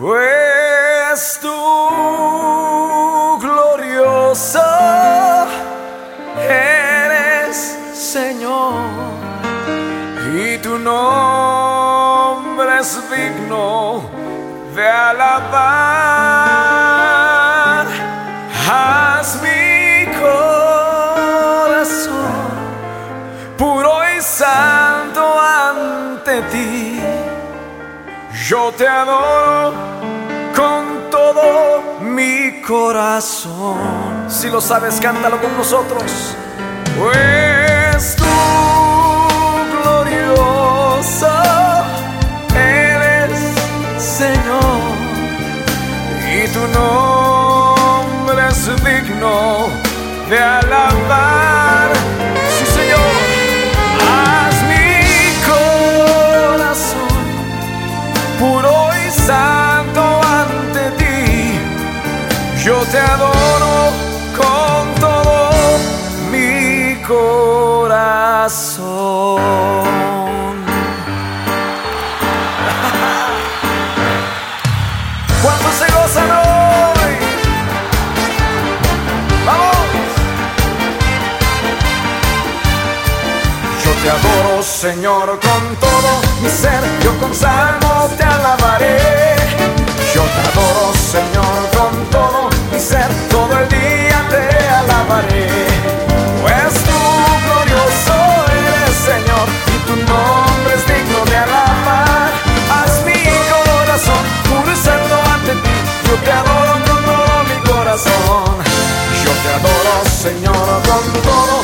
pues tú glorioso eres Señor y tu nombre es digno de alabar. Haz mi corazón puro y santo ante ti. Yo te adoro corazón. Si lo sabes, cántalo con nosotros. Pues tú glorioso eres Señor y tu nombre es digno de alabar. Yo te adoro con todo mi corazón. ¿Cuántos se gozan hoy? ¡Vamos! Yo te adoro, Señor, con todo mi ser. Yo con Señor, con